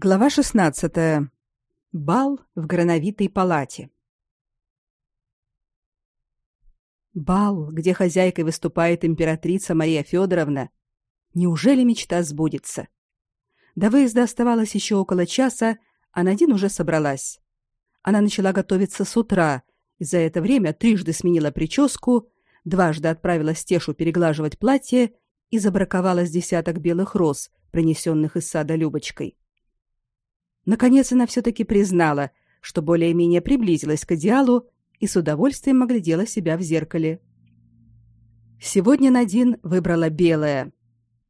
Глава 16. Бал в грановитой палате. Бал, где хозяйкой выступает императрица Мария Федоровна. Неужели мечта сбудется? До выезда оставалось еще около часа, а Надин уже собралась. Она начала готовиться с утра, и за это время трижды сменила прическу, дважды отправила Стешу переглаживать платье и забраковала с десяток белых роз, принесенных из сада Любочкой. Наконец она все-таки признала, что более-менее приблизилась к идеалу и с удовольствием оглядела себя в зеркале. Сегодня Надин выбрала белое.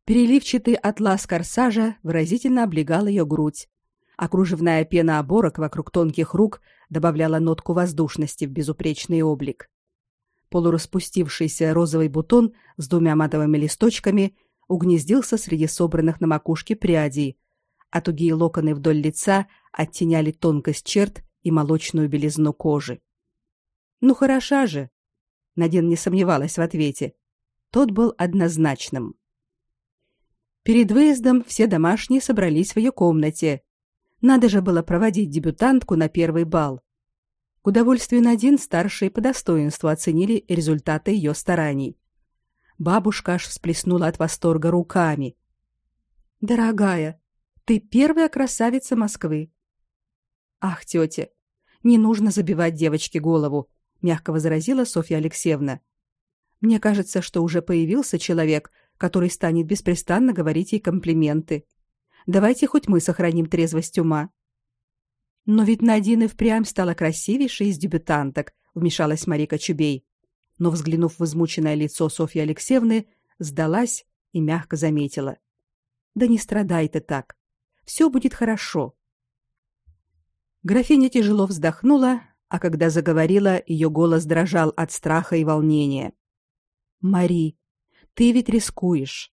Переливчатый атлас корсажа выразительно облегал ее грудь, а кружевная пена оборок вокруг тонких рук добавляла нотку воздушности в безупречный облик. Полураспустившийся розовый бутон с двумя матовыми листочками угнездился среди собранных на макушке прядей, а тугие локоны вдоль лица оттеняли тонкость черт и молочную белизну кожи. Ну хороша же. Надин не сомневалась в ответе. Тот был однозначным. Перед выездом все домашние собрались в ее комнате. Надо же было проводить дебютантку на первый бал. К удовольствию Надин старшие по достоинству оценили результаты ее стараний. Бабушка аж всплеснула от восторга руками. Дорогая, ты первая красавица Москвы. Ах, тетя, не нужно забивать девочке голову, мягко возразила Софья Алексеевна. Мне кажется, что уже появился человек, который станет беспрестанно говорить ей комплименты. Давайте хоть мы сохраним трезвость ума. Но ведь Надина впрямь стала красивейшей из дебютанток, вмешалась Марика Чубей. Но взглянув в измученное лицо Софьи Алексеевны, сдалась и мягко заметила: "Да не страдай ты так. Все будет хорошо. Графиня тяжело вздохнула, а когда заговорила, ее голос дрожал от страха и волнения. Мари, ты ведь рискуешь.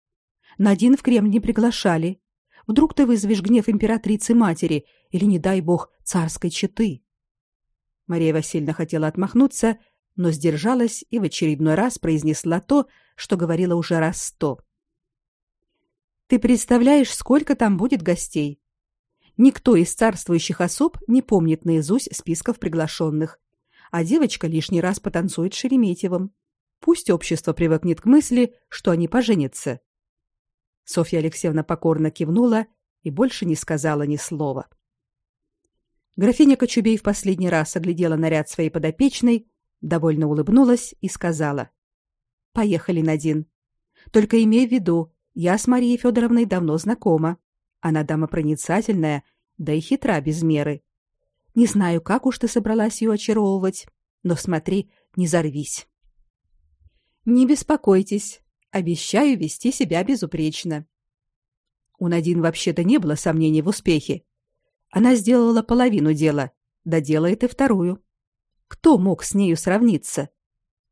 Надин в Кремль не приглашали. Вдруг ты вызовешь гнев императрицы матери или не дай бог царской четы. Мария Васильевна хотела отмахнуться, но сдержалась и в очередной раз произнесла то, что говорила уже раз сто. Ты представляешь, сколько там будет гостей? Никто из царствующих особ не помнит наизусть списков приглашенных, а девочка лишний раз потанцует с Шереметьевым. Пусть общество привыкнет к мысли, что они поженятся. Софья Алексеевна покорно кивнула и больше не сказала ни слова. Графиня Кочубей в последний раз оглядела наряд своей подопечной, довольно улыбнулась и сказала: "Поехали, Надин. Только имей в виду, я с Марией Федоровной давно знакома. Она дама проницательная, да и хитра без меры. Не знаю, как уж ты собралась ее очаровывать, но смотри, не зарвись. Не беспокойтесь, обещаю вести себя безупречно. У Надин вообще-то не было сомнений в успехе. Она сделала половину дела, доделает и вторую. Кто мог с нею сравниться?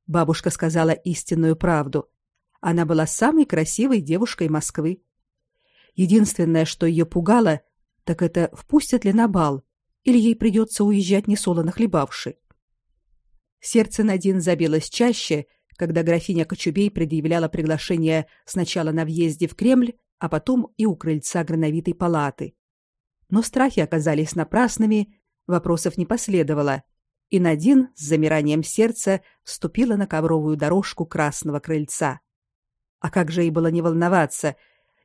Бабушка сказала истинную правду. Она была самой красивой девушкой Москвы. Единственное, что ее пугало, так это впустят ли на бал, или ей придется уезжать несолоно хлебавши. Сердце Надин забилось чаще, когда графиня Кочубей предъявляла приглашение сначала на въезде в Кремль, а потом и у крыльца грановитой палаты. Но страхи оказались напрасными, вопросов не последовало, и Надин с замиранием сердца вступила на ковровую дорожку красного крыльца. А как же ей было не волноваться,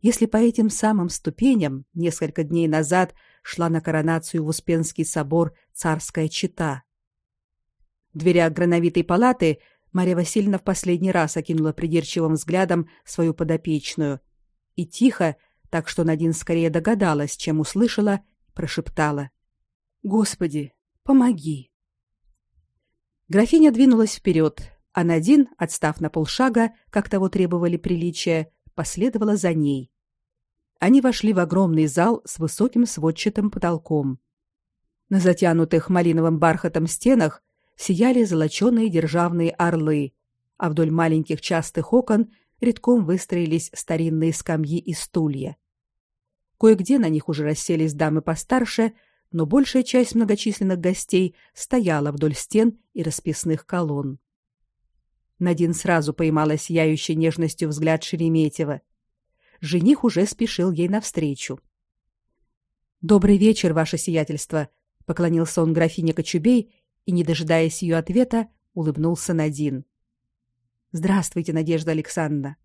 если по этим самым ступеням несколько дней назад шла на коронацию в Успенский собор царская чета. В дверях грановитой палаты Мария Васильевна в последний раз окинула придирчивым взглядом свою подопечную и тихо, так что Надин скорее догадалась, чем услышала, прошептала: "Господи, помоги". Графиня двинулась вперед, а Надин, отстав на полшага, как того требовали приличия, последовала за ней. Они вошли в огромный зал с высоким сводчатым потолком. На затянутых малиновым бархатом стенах сияли золоченые державные орлы, а вдоль маленьких частых окон редком выстроились старинные скамьи и стулья. Кое-где на них уже расселись дамы постарше, но большая часть многочисленных гостей стояла вдоль стен и расписных колонн. Надин сразу поймала сияющей нежностью взгляд Шереметьева. Жених уже спешил ей навстречу. Добрый вечер, ваше сиятельство, поклонился он графине Кочубей и, не дожидаясь ее ответа, улыбнулся Надин. Здравствуйте, Надежда Александровна.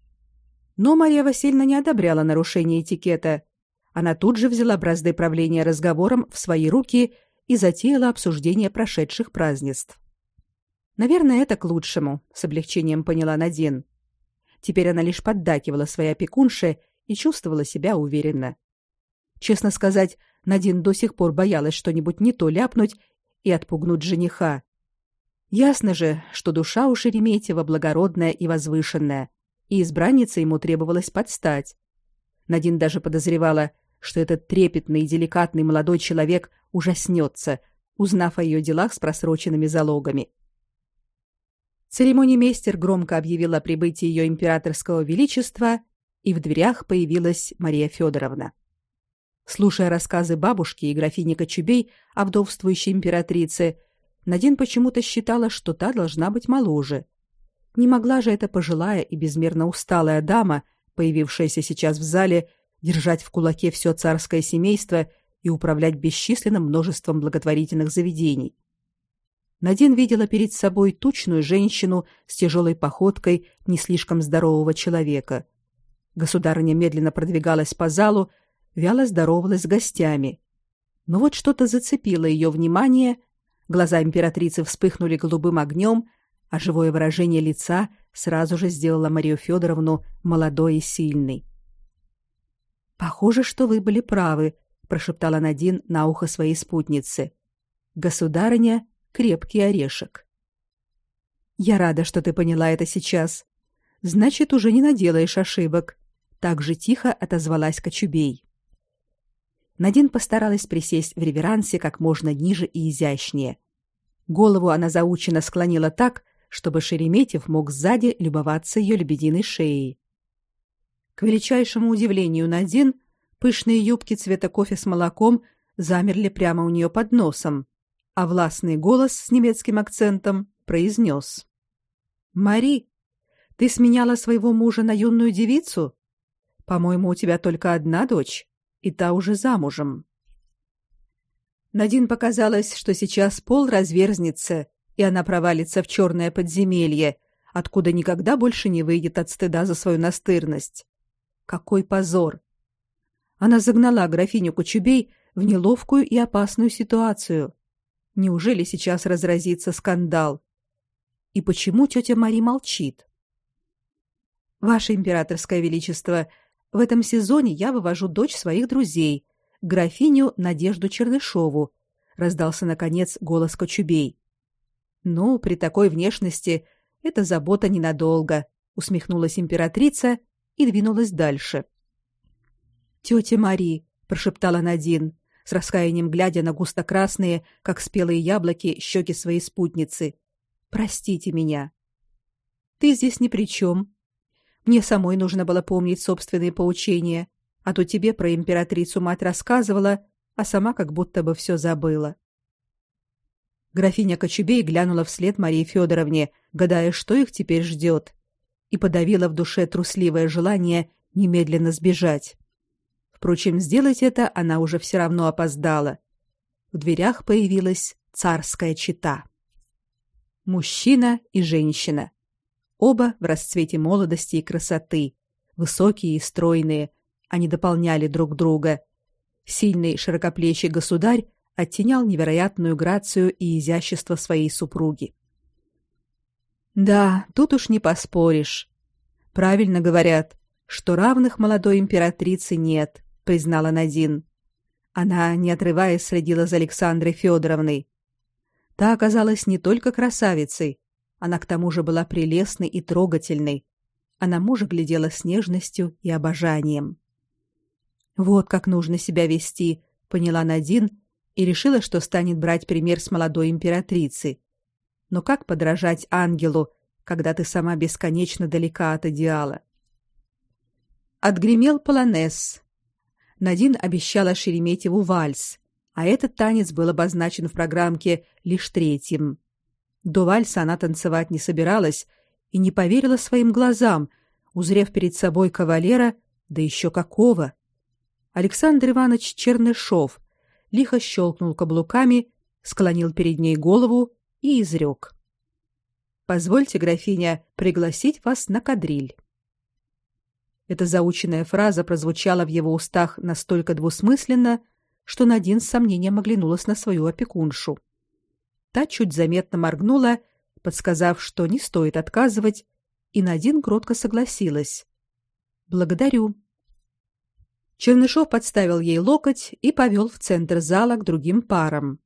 Но Мария Васильевна не одобряла нарушение этикета. Она тут же взяла бразды правления разговором в свои руки и затеяла обсуждение прошедших празднеств. Наверное, это к лучшему, с облегчением поняла Надин. Теперь она лишь поддакивала своей опекунше и чувствовала себя уверенно. Честно сказать, Надин до сих пор боялась что-нибудь не то ляпнуть и отпугнуть жениха. Ясно же, что душа у Шереметьева благородная и возвышенная, и избранница ему требовалась подстать. Надин даже подозревала, что этот трепетный и деликатный молодой человек ужаснется, узнав о ее делах с просроченными залогами. Церемонимейстер громко объявил о прибытии ее императорского величества, и в дверях появилась Мария Федоровна. Слушая рассказы бабушки и графини Кочубей о вдовствующей императрице, Надин почему-то считала, что та должна быть моложе. Не могла же эта пожилая и безмерно усталая дама, появившаяся сейчас в зале, держать в кулаке все царское семейство и управлять бесчисленным множеством благотворительных заведений. Надин видела перед собой тучную женщину с тяжелой походкой не слишком здорового человека. Государыня медленно продвигалась по залу, вяло здоровалась с гостями. Но вот что-то зацепило ее внимание, глаза императрицы вспыхнули голубым огнем, а живое выражение лица сразу же сделало Марию Федоровну молодой и сильной. Похоже, что вы были правы, прошептала Надин на ухо своей спутнице. Государыня крепкий орешек. Я рада, что ты поняла это сейчас. Значит, уже не наделаешь ошибок. Так же тихо отозвалась Кочубей. Надин постаралась присесть в реверансе как можно ниже и изящнее. Голову она заученно склонила так, чтобы Шереметьев мог сзади любоваться ее лебединой шеей. К величайшему удивлению Надин, пышные юбки цвета кофе с молоком замерли прямо у нее под носом а властный голос с немецким акцентом произнес. «Мари, ты сменяла своего мужа на юную девицу? По-моему, у тебя только одна дочь, и та уже замужем». Надин показалось, что сейчас пол разверзнется, и она провалится в черное подземелье, откуда никогда больше не выйдет от стыда за свою настырность. Какой позор! Она загнала графиню Кучубей в неловкую и опасную ситуацию. Неужели сейчас разразится скандал? И почему тетя Мари молчит? Ваше императорское величество, в этом сезоне я вывожу дочь своих друзей, графиню Надежду Чернышову, раздался наконец голос Кочубей. Ну, при такой внешности эта забота ненадолго, усмехнулась императрица и двинулась дальше. Тетя Мари, прошептала Надин с раскаянием глядя на густо-красные, как спелые яблоки, щеки своей спутницы. Простите меня. Ты здесь ни при чем. Мне самой нужно было помнить собственные поучения, а то тебе про императрицу мать рассказывала, а сама как будто бы все забыла. Графиня Кочубей глянула вслед Марии Федоровне, гадая, что их теперь ждет, и подавила в душе трусливое желание немедленно сбежать. Впрочем, сделать это она уже все равно опоздала. В дверях появилась царская чета. Мужчина и женщина. Оба в расцвете молодости и красоты, высокие и стройные, они дополняли друг друга. Сильный широкоплечий государь оттенял невероятную грацию и изящество своей супруги. Да, тут уж не поспоришь. Правильно говорят, что равных молодой императрице нет признала Надин. Она, не отрываясь, следила за Александрой Федоровной. Та оказалась не только красавицей, она к тому же была прелестной и трогательной, а на мужа глядела с нежностью и обожанием. Вот как нужно себя вести, поняла Надин и решила, что станет брать пример с молодой императрицы. Но как подражать ангелу, когда ты сама бесконечно далека от идеала? Отгремел полонез, Надин обещала Шереметьеву вальс, а этот танец был обозначен в программке лишь третьим. До вальса она танцевать не собиралась и не поверила своим глазам, узрев перед собой кавалера, да еще какого. Александр Иванович Чернышов лихо щелкнул каблуками, склонил перед ней голову и изрек. «Позвольте, графиня, пригласить вас на кадриль». Эта заученная фраза прозвучала в его устах настолько двусмысленно, что Надин с сомнением оглянулась на свою опекуншу. Та чуть заметно моргнула, подсказав, что не стоит отказывать, и Надин кротко согласилась. «Благодарю». Чернышов подставил ей локоть и повел в центр зала к другим парам.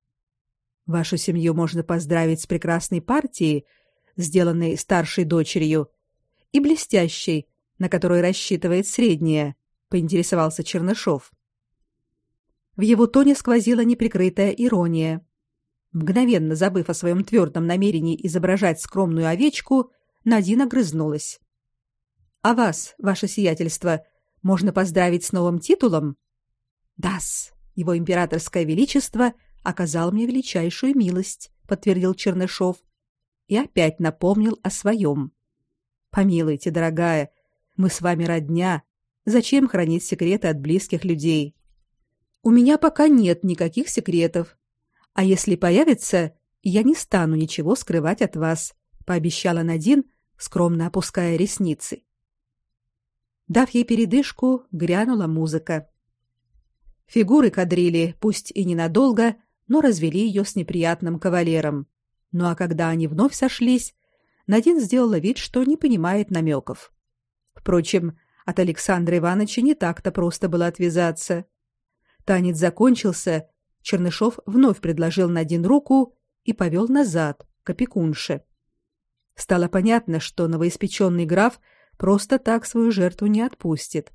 Вашу семью можно поздравить с прекрасной партией, сделанной старшей дочерью, и блестящей, на которую рассчитывает средняя, поинтересовался Чернышов. В его тоне сквозила неприкрытая ирония. Мгновенно забыв о своем твердом намерении изображать скромную овечку, Надина грызнулась. А вас, ваше сиятельство, можно поздравить с новым титулом? Дас, его императорское величество оказал мне величайшую милость, подтвердил Чернышов и опять напомнил о своем. Помилуйте, дорогая, мы с вами родня. Зачем хранить секреты от близких людей? У меня пока нет никаких секретов. А если появится, я не стану ничего скрывать от вас, пообещала Надин, скромно опуская ресницы. Дав ей передышку, грянула музыка. Фигуры кадрили, пусть и ненадолго, но развели ее с неприятным кавалером. Ну а когда они вновь сошлись, Надин сделала вид, что не понимает намеков. Впрочем, от Александра Ивановича не так-то просто было отвязаться. Танец закончился, Чернышов вновь предложил Надин руку и повел назад, к опекунше. Стало понятно, что новоиспеченный граф просто так свою жертву не отпустит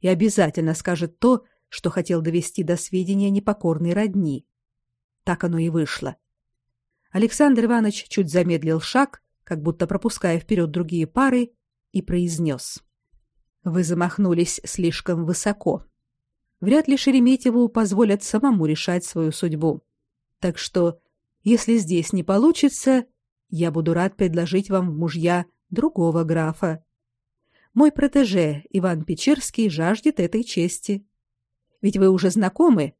и обязательно скажет то, что хотел довести до сведения непокорной родни. Так оно и вышло. Александр Иванович чуть замедлил шаг, как будто пропуская вперед другие пары, и произнес. «Вы замахнулись слишком высоко вряд ли Шереметьеву позволят самому решать свою судьбу. Так что, если здесь не получится, я буду рад предложить вам мужья другого графа. Мой протеже Иван Печерский жаждет этой чести. Ведь вы уже знакомы,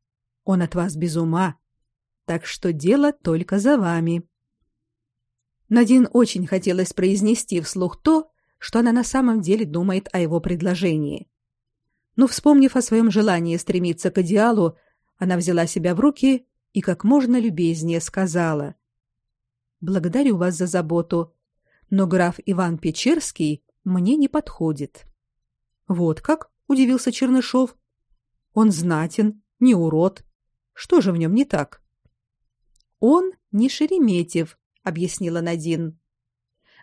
он от вас без ума. Так что дело только за вами. Надин очень хотелось произнести вслух то, что она на самом деле думает о его предложении. Но вспомнив о своем желании стремиться к идеалу, она взяла себя в руки и как можно любезнее сказала: "Благодарю вас за заботу, но граф Иван Печерский мне не подходит". Вот как? удивился Чернышов. Он знатен, не урод. Что же в нем не так? Он не Шереметьев, объяснила Надин.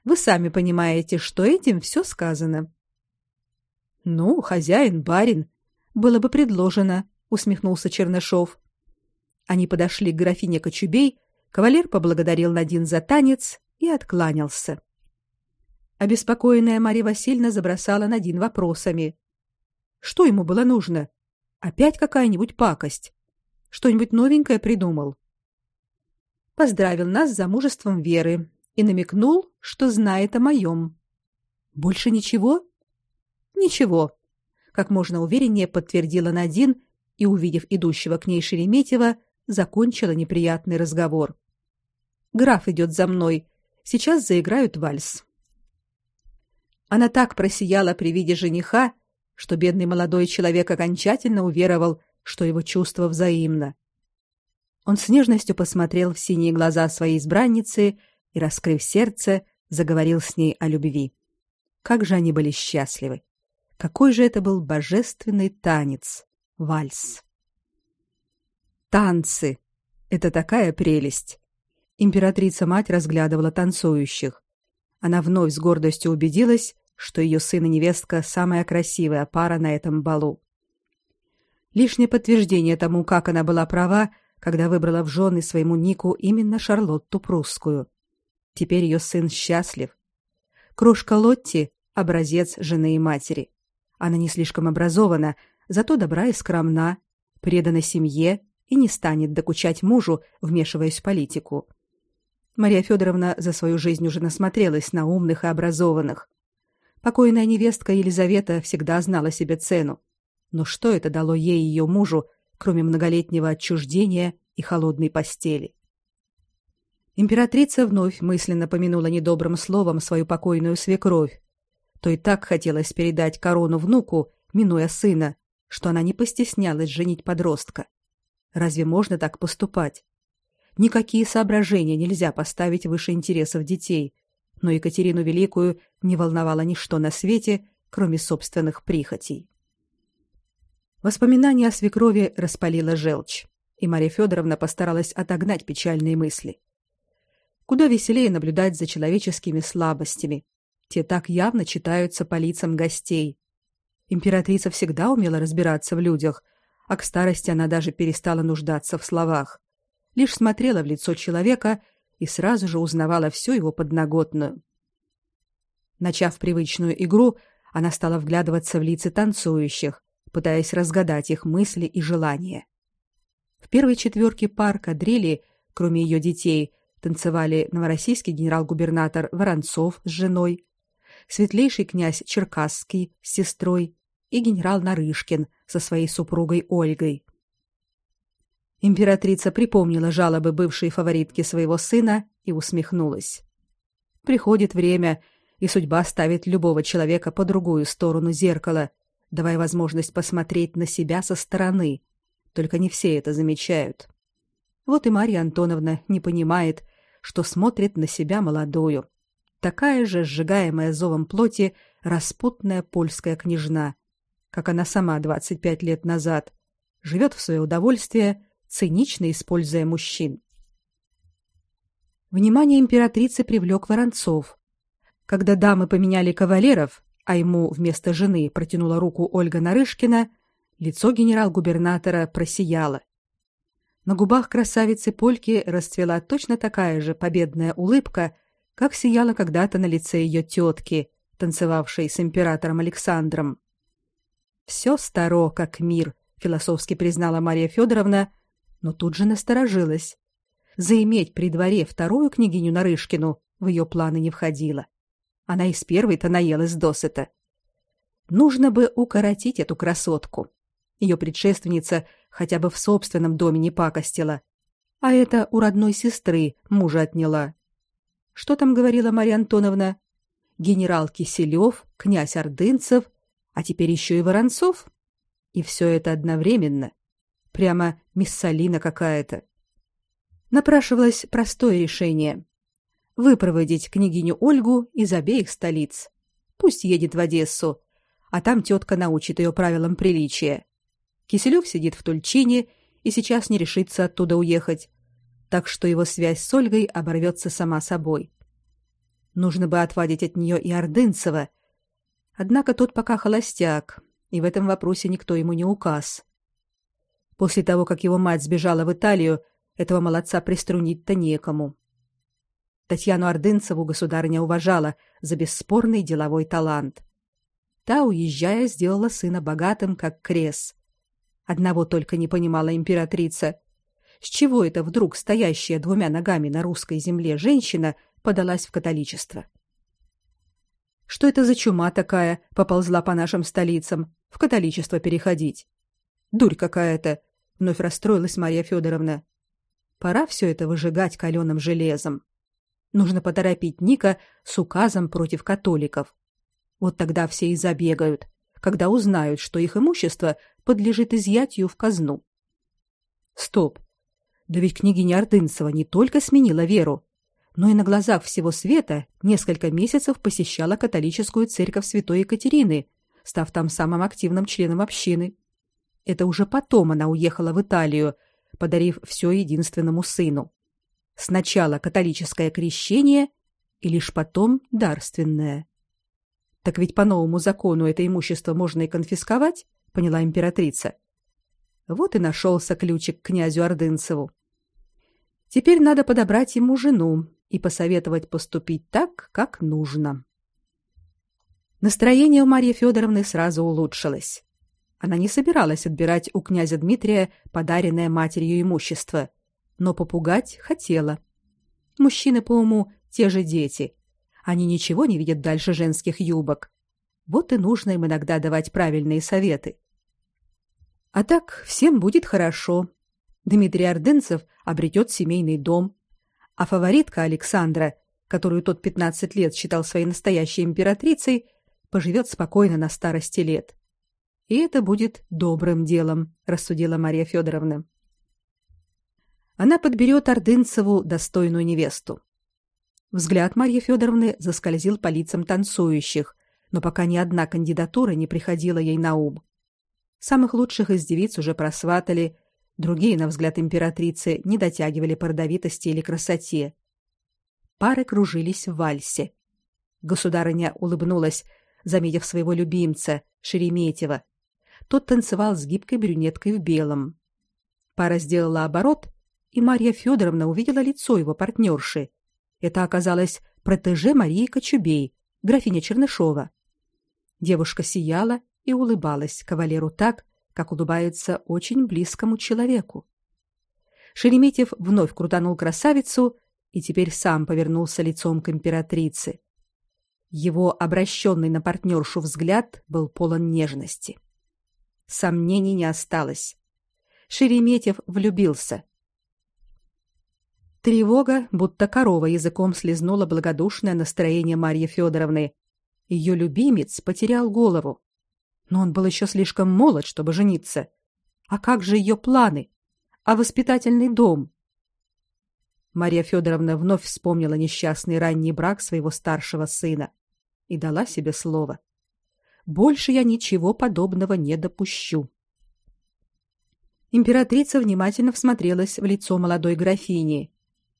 Вы сами понимаете, что этим все сказано. Ну, хозяин, барин, было бы предложено, усмехнулся Чернышов. Они подошли к графине Кочубей, кавалер поблагодарил Надин за танец и откланялся. Обеспокоенная Мария Васильевна забросала Надин вопросами. Что ему было нужно? Опять какая-нибудь пакость? Что-нибудь новенькое придумал? Поздравил нас с замужеством Веры и намекнул, что знает о моем. Больше ничего? Ничего, как можно увереннее подтвердила Надин и, увидев идущего к ней Шереметьева, закончила неприятный разговор. Граф идет за мной. Сейчас заиграют вальс. Она так просияла при виде жениха, что бедный молодой человек окончательно уверовал, что его чувство взаимно. Он с нежностью посмотрел в синие глаза своей избранницы и, раскрыв сердце, заговорил с ней о любви. Как же они были счастливы! Какой же это был божественный танец, вальс. Танцы это такая прелесть. Императрица-мать разглядывала танцующих. Она вновь с гордостью убедилась, что ее сын и невестка самая красивая пара на этом балу. Лишнее подтверждение тому, как она была права, когда выбрала в жены своему Нику именно Шарлотту Прусскую. Теперь ее сын счастлив. Кружка Лотти образец жены и матери. Она не слишком образована, зато добра и скромна, предана семье и не станет докучать мужу, вмешиваясь в политику. Мария Федоровна за свою жизнь уже насмотрелась на умных и образованных. Покойная невестка Елизавета всегда знала себе цену. Но что это дало ей и ее мужу, кроме многолетнего отчуждения и холодной постели. Императрица вновь мысленно помянула недобрым словом свою покойную свекровь. То и так хотелось передать корону внуку, минуя сына, что она не постеснялась женить подростка. Разве можно так поступать? Никакие соображения нельзя поставить выше интересов детей, но Екатерину Великую не волновало ничто на свете, кроме собственных прихотей. Воспоминание о свекрови распалило желчь, и Мария Федоровна постаралась отогнать печальные мысли. Куда веселее наблюдать за человеческими слабостями. Те так явно читаются по лицам гостей. Императрица всегда умела разбираться в людях, а к старости она даже перестала нуждаться в словах. Лишь смотрела в лицо человека и сразу же узнавала всю его подноготную. Начав привычную игру, она стала вглядываться в лица танцующих, пытаясь разгадать их мысли и желания. В первой четверке пар кадрили, кроме ее детей, танцевали новороссийский генерал-губернатор Воронцов с женой, светлейший князь Черкасский с сестрой и генерал Нарышкин со своей супругой Ольгой. Императрица припомнила жалобы бывшей фаворитки своего сына и усмехнулась. Приходит время, и судьба ставит любого человека по другую сторону зеркала, давая возможность посмотреть на себя со стороны. Только не все это замечают. Вот и Марья Антоновна не понимает, что смотрит на себя молодую. Такая же сжигаемая зовом плоти распутная польская княжна, как она сама 25 лет назад, живет в свое удовольствие, цинично используя мужчин. Внимание императрицы привлек Воронцов. Когда дамы поменяли кавалеров, а ему вместо жены протянула руку Ольга Нарышкина, лицо генерал-губернатора просияло. На губах красавицы Польки расцвела точно такая же победная улыбка, как сияла когда-то на лице ее тетки, танцевавшей с императором Александром. Все старо, как мир, философски признала Мария Федоровна, но тут же насторожилась. Заиметь при дворе вторую княгиню Нарышкину в ее планы не входило. Она из первой-то наелась досыта. Нужно бы укоротить эту красотку. Ее предшественница хотя бы в собственном доме не пакостила. А это у родной сестры мужа отняла. Что там говорила Марья Антоновна? Генерал Киселев, князь Ордынцев, а теперь еще и Воронцов? И все это одновременно. Прямо миссалина какая-то. Напрашивалось простое решение. Выпроводить княгиню Ольгу из обеих столиц. Пусть едет в Одессу, а там тетка научит ее правилам приличия. Киселев сидит в Тульчине и сейчас не решится оттуда уехать, так что его связь с Ольгой оборвется сама собой. Нужно бы отвадить от нее и Ордынцева. Однако тот пока холостяк, и в этом вопросе никто ему не указ. После того, как его мать сбежала в Италию, этого молодца приструнить-то некому. Татьяну Ордынцеву государыня уважала за бесспорный деловой талант. Та, уезжая, сделала сына богатым, как крес. Одного только не понимала императрица. С чего это вдруг стоящая двумя ногами на русской земле женщина подалась в католичество? Что это за чума такая поползла по нашим столицам в католичество переходить? Дурь какая-то, вновь расстроилась Мария Федоровна. Пора все это выжигать каленым железом. Нужно поторопить Ника с указом против католиков. Вот тогда все и забегают, когда узнают, что их имущество подлежит изъятию в казну. Стоп. Да ведь княгиня Ордынцева не только сменила веру, но и на глазах всего света несколько месяцев посещала католическую церковь Святой Екатерины, став там самым активным членом общины. Это уже потом она уехала в Италию, подарив все единственному сыну. Сначала католическое крещение и лишь потом дарственное. Так ведь по новому закону это имущество можно и конфисковать, поняла императрица. Вот и нашелся ключик к князю Ордынцеву. Теперь надо подобрать ему жену и посоветовать поступить так, как нужно. Настроение у Марьи Федоровны сразу улучшилось. Она не собиралась отбирать у князя Дмитрия подаренное матерью имущество, но попугать хотела. Мужчины по уму те же дети. Они ничего не видят дальше женских юбок. Вот и нужно им иногда давать правильные советы. А так всем будет хорошо. Дмитрий Ордынцев обретет семейный дом, а фаворитка Александра, которую тот 15 лет считал своей настоящей императрицей, поживет спокойно на старости лет. И это будет добрым делом, рассудила Мария Федоровна. Она подберет Ордынцеву достойную невесту. Взгляд Марьи Федоровны заскользил по лицам танцующих, но пока ни одна кандидатура не приходила ей на ум. Самых лучших из девиц уже просватали, другие, на взгляд императрицы, не дотягивали по родовитости или красоте. Пары кружились в вальсе. Государыня улыбнулась, заметив своего любимца, Шереметьева. Тот танцевал с гибкой брюнеткой в белом. Пара сделала оборот, и Марья Федоровна увидела лицо его партнерши. Это оказалось протеже Марии Кочубей, графиня Чернышова. Девушка сияла и улыбалась кавалеру так, как улыбается очень близкому человеку. Шереметьев вновь крутанул красавицу и теперь сам повернулся лицом к императрице. Его обращенный на партнершу взгляд был полон нежности. Сомнений не осталось. Шереметьев влюбился. Тревога, будто корова языком слезнула благодушное настроение Марьи Федоровны. Ее любимец потерял голову. Но он был еще слишком молод, чтобы жениться. А как же ее планы? А воспитательный дом? Мария Федоровна вновь вспомнила несчастный ранний брак своего старшего сына и дала себе слово. Больше я ничего подобного не допущу. Императрица внимательно всмотрелась в лицо молодой графини.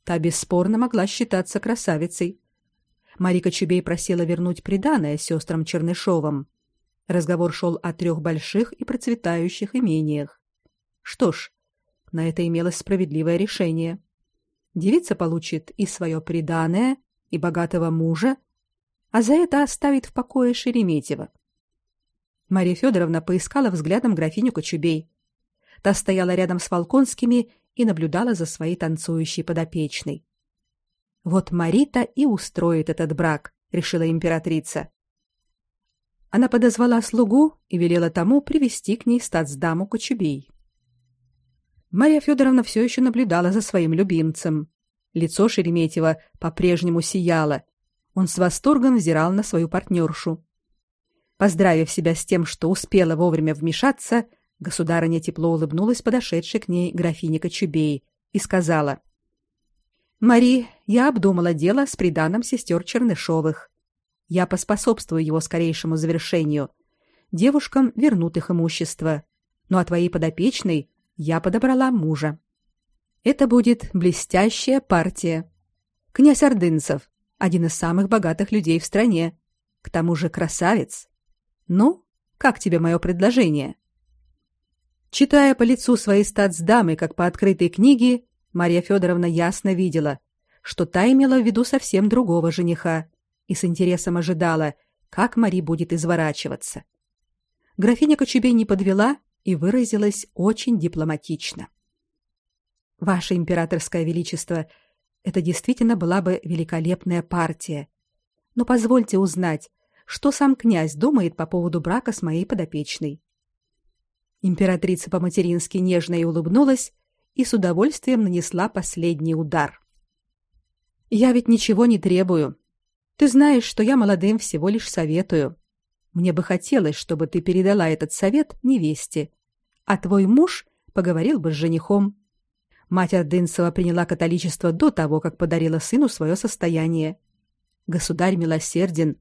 Та бесспорно могла считаться красавицей. Марика Чубей просила вернуть приданое сестрам Чернышовым. Разговор шел о трех больших и процветающих имениях. Что ж, на это имелось справедливое решение. Девица получит и свое приданое, и богатого мужа, а за это оставит в покое Шереметьева. Мария Федоровна поискала взглядом графиню Кочубей. Та стояла рядом с Волконскими и наблюдала за своей танцующей подопечной. Вот Марита и устроит этот брак, решила императрица. Она подозвала слугу и велела тому привести к ней статсдаму Кочубей. Мария Федоровна все еще наблюдала за своим любимцем. Лицо Шереметьева по-прежнему сияло. Он с восторгом взирал на свою партнершу. Поздравив себя с тем, что успела вовремя вмешаться, государыня тепло улыбнулась подошедшей к ней графине Кочубей и сказала: "Мари, я обдумала дело с приданым сестер Чернышовых. Я поспособствую его скорейшему завершению. Девушкам вернут их имущество, но от твоей подопечной я подобрала мужа. Это будет блестящая партия. Князь Ордынцев, один из самых богатых людей в стране, к тому же красавец. Ну, как тебе мое предложение? Читая по лицу своей статсдамы, как по открытой книге, Мария Федоровна ясно видела, что та имела в виду совсем другого жениха, и с интересом ожидала, как Мари будет изворачиваться. Графиня Кочубей не подвела и выразилась очень дипломатично. Ваше императорское величество, это действительно была бы великолепная партия. Но позвольте узнать, что сам князь думает по поводу брака с моей подопечной. Императрица по-матерински нежно и улыбнулась и с удовольствием нанесла последний удар. Я ведь ничего не требую, ты знаешь, что я молодым всего лишь советую. Мне бы хотелось, чтобы ты передала этот совет невесте, а твой муж поговорил бы с женихом. Мать Ордынцева приняла католичество до того, как подарила сыну свое состояние. Государь милосерден,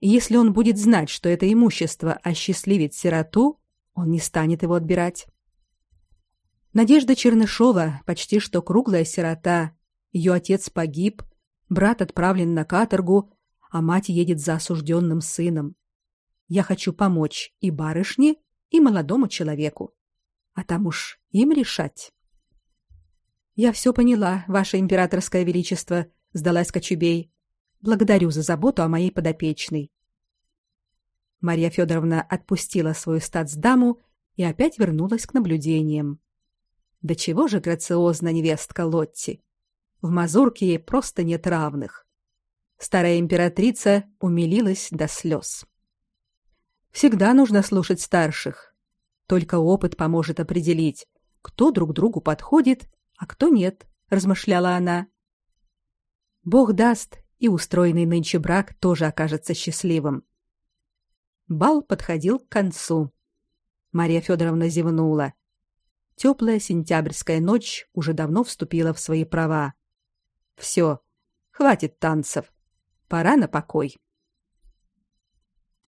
и если он будет знать, что это имущество осчастливит сироту, он не станет его отбирать. Надежда Чернышова почти что круглая сирота. Ее отец погиб, Брат отправлен на каторгу, а мать едет за осужденным сыном. Я хочу помочь и барышне, и молодому человеку. А там уж им решать. Я все поняла, ваше императорское величество, сдалась Кочубей. Благодарю за заботу о моей подопечной. Мария Федоровна отпустила свою статсдаму и опять вернулась к наблюдениям. Да чего же грациозна невестка Лотти. В мазурке ей просто нет равных. Старая императрица умилилась до слез. Всегда нужно слушать старших. Только опыт поможет определить, кто друг другу подходит, а кто нет, размышляла она. Бог даст, и устроенный нынче брак тоже окажется счастливым. Бал подходил к концу. Мария Федоровна зевнула. Теплая сентябрьская ночь уже давно вступила в свои права. Все, хватит танцев. Пора на покой.